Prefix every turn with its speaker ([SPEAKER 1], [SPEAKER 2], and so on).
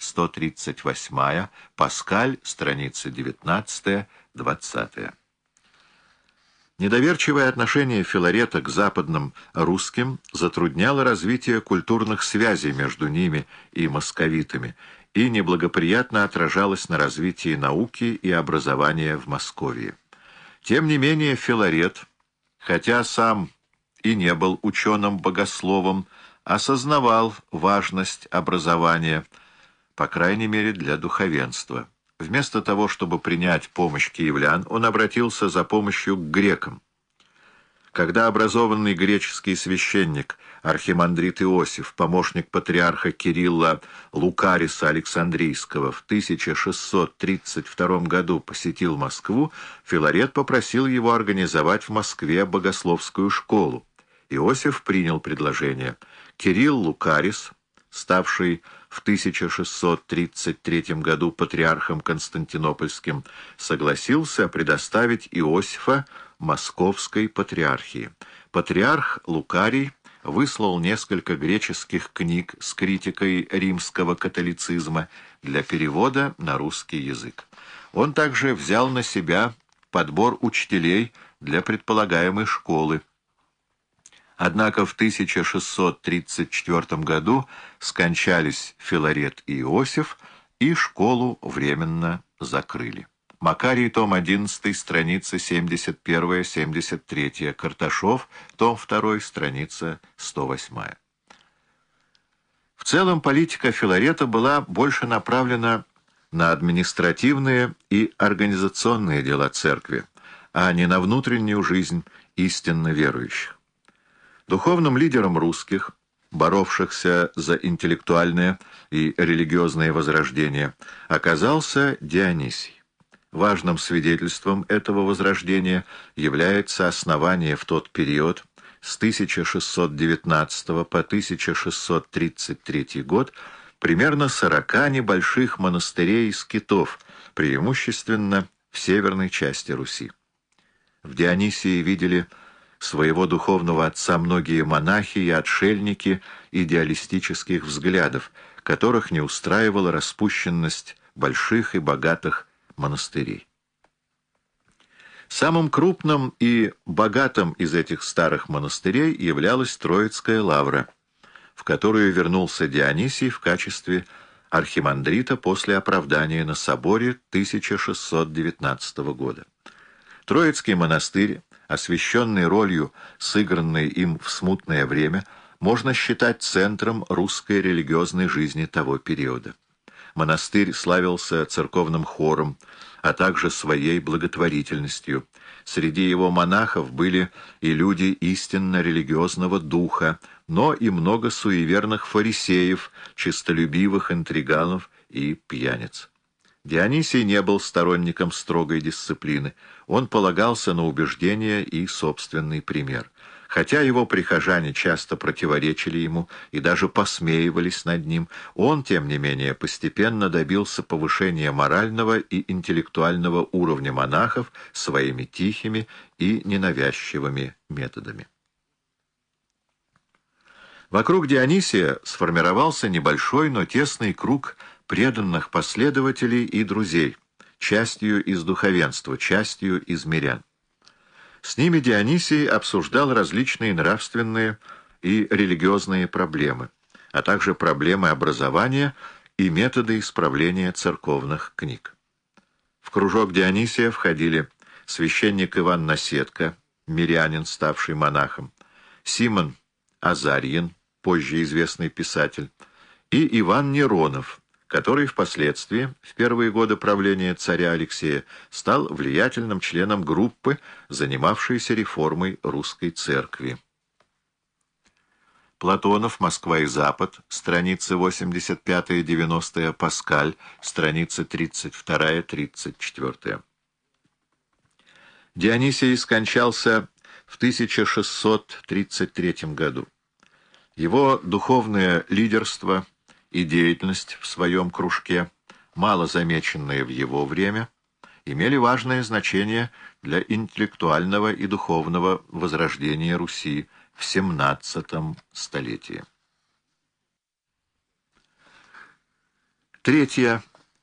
[SPEAKER 1] 138, Паскаль, страницы 19-20. Недоверчивое отношение Филарета к западным русским затрудняло развитие культурных связей между ними и московитами и неблагоприятно отражалось на развитии науки и образования в Москве. Тем не менее Филарет, хотя сам и не был ученым-богословом, осознавал важность образования, по крайней мере для духовенства. Вместо того, чтобы принять помощь киевлян, он обратился за помощью к грекам. Когда образованный греческий священник архимандрит Иосиф, помощник патриарха Кирилла Лукариса Александрийского, в 1632 году посетил Москву, Филарет попросил его организовать в Москве богословскую школу. Иосиф принял предложение. Кирилл Лукарис, ставший в 1633 году патриархом Константинопольским, согласился предоставить Иосифа Московской патриархии. Патриарх Лукарий выслал несколько греческих книг с критикой римского католицизма для перевода на русский язык. Он также взял на себя подбор учителей для предполагаемой школы, Однако в 1634 году скончались Филарет и Иосиф, и школу временно закрыли. Макарий, том 11, страница 71-73, Карташов, том 2, страница 108. В целом политика Филарета была больше направлена на административные и организационные дела церкви, а не на внутреннюю жизнь истинно верующих. Духовным лидером русских, боровшихся за интеллектуальное и религиозное возрождение, оказался Дионисий. Важным свидетельством этого возрождения является основание в тот период с 1619 по 1633 год примерно 40 небольших монастырей и скитов, преимущественно в северной части Руси. В Дионисии видели своего духовного отца многие монахи и отшельники идеалистических взглядов, которых не устраивала распущенность больших и богатых монастырей. Самым крупным и богатым из этих старых монастырей являлась Троицкая лавра, в которую вернулся Дионисий в качестве архимандрита после оправдания на соборе 1619 года. Троицкий монастырь освященный ролью, сыгранной им в смутное время, можно считать центром русской религиозной жизни того периода. Монастырь славился церковным хором, а также своей благотворительностью. Среди его монахов были и люди истинно религиозного духа, но и много суеверных фарисеев, чистолюбивых интриганов и пьяниц. Дионисий не был сторонником строгой дисциплины. Он полагался на убеждения и собственный пример. Хотя его прихожане часто противоречили ему и даже посмеивались над ним, он, тем не менее, постепенно добился повышения морального и интеллектуального уровня монахов своими тихими и ненавязчивыми методами. Вокруг Дионисия сформировался небольшой, но тесный круг преданных последователей и друзей, частью из духовенства, частью из мирян. С ними Дионисий обсуждал различные нравственные и религиозные проблемы, а также проблемы образования и методы исправления церковных книг. В кружок Дионисия входили священник Иван Наседко, мирянин, ставший монахом, Симон Азарьин, позже известный писатель, и Иван Неронов, который впоследствии, в первые годы правления царя Алексея, стал влиятельным членом группы, занимавшейся реформой русской церкви. Платонов, Москва и Запад, страницы 85-90, Паскаль, страницы 32-34. Дионисий скончался в 1633 году. Его духовное лидерство – и деятельность в своем кружке, мало замеченные в его время, имели важное значение для интеллектуального и духовного возрождения Руси в XVII столетии. Третье.